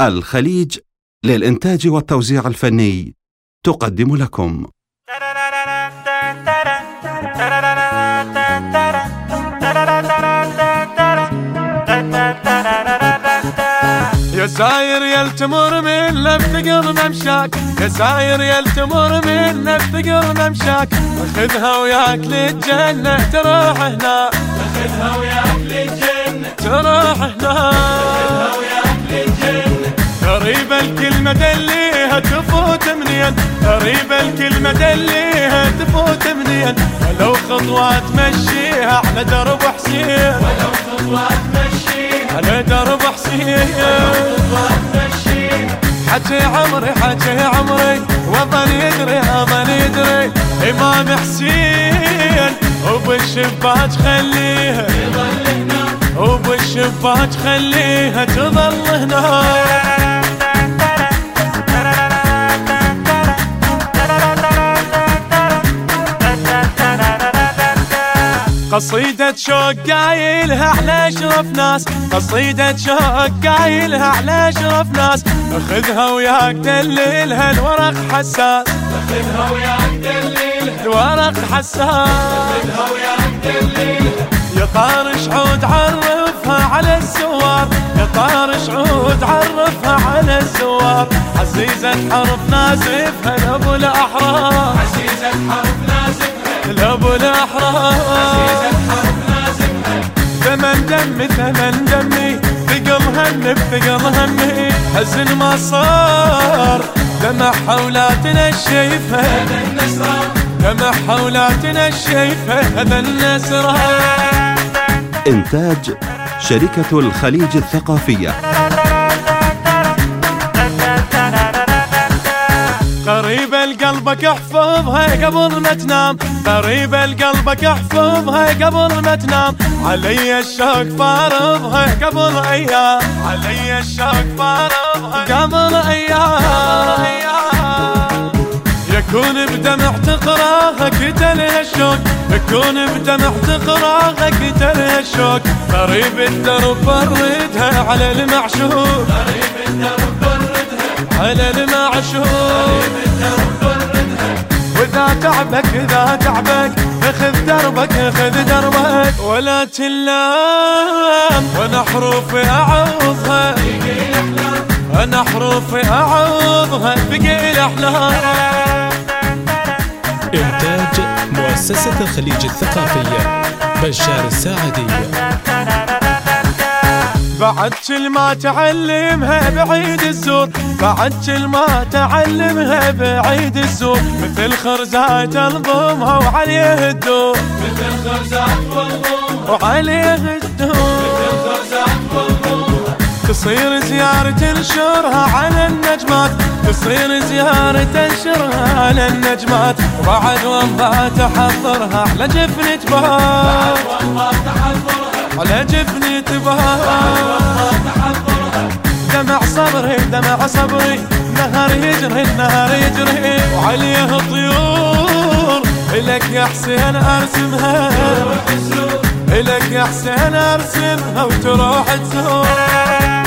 الخليج للإنتاج والتوزيع الفني تقدم لكم. يا ساير يلتمر من لفتقر ممشاك. يا ساير يلتمر من لفتقر ممشاك. خذها وياك للجنة تروح هنا. خذها وياك للجنة تروح هنا. قريب الكلمة دليها تفوت منين؟ قريب الكلمة دليها تفوت منين؟ ولو خطوة تمشيها على درب حسين ولو خطوة تمشيها على درب حسين حكي عمري حكي عمري وظل يدري اظل يدري. إمام حسين وبالشباك خليها. يظل هنا. وبالشباك خليها تظل هنا. قصيدة شوق قايلها على أشرف ناس. قصيدة شوق قايلها على أشرف ناس. خذها وياك دللها الورق حساس. خذها وياك دليلها الورق حساس. خذها وياك دليلها يا طار شعود عرفها على الزوار. يا طار شعود عرفها على الزوار. عزيزة حرف نازفها لأبو الأحرار. عزيزة حرف لابو الأحرار. ثمن دمي ثمن دمي ثقل همي بثقل همي. حزن ما صار دمع حولاتنا الشيفة دمع حولاتنا الشيفة هذا النسران إنتاج شركة الخليج الثقافية. قلبك احفظها قبل ما تنام. قريب قلبك احفظها قبل ما تنام. علي الشوق فارضها قبل أيام. علي الشوق فارضها قبل أيام. يكون بدمع تقراها كتلها الشوق. يكون بدمع تقراها كتلها الشوق. قريب الدرب بردها على المعشوق. تعبك إذا تعبك خذ دربك خذ دربك. ولا تلام وأنا حروفي اعوضها أنا حروفي اعوضها بقي الأحلام. إنتاج مؤسسة الخليج الثقافية بشار الساعدي بعد كل ما تعلمها بعيد الزور بعد كل ما تعلمها بعيد الزور. مثل خرزات الضمها وعليه الدور. مثل خرزات وعليه الدور. تصير زيارة تنشرها على النجمات تصير زيارة تنشرها على النجمات. وبعد والله تحضرها على جفن تبار والله تحضرها. على والله تحضرها دمع صبري دمع صبري نهر يجري النهر يجري. وعليه طيور إلك يا حسين الزور إلك يا حسين أرسمها وتروح تزور.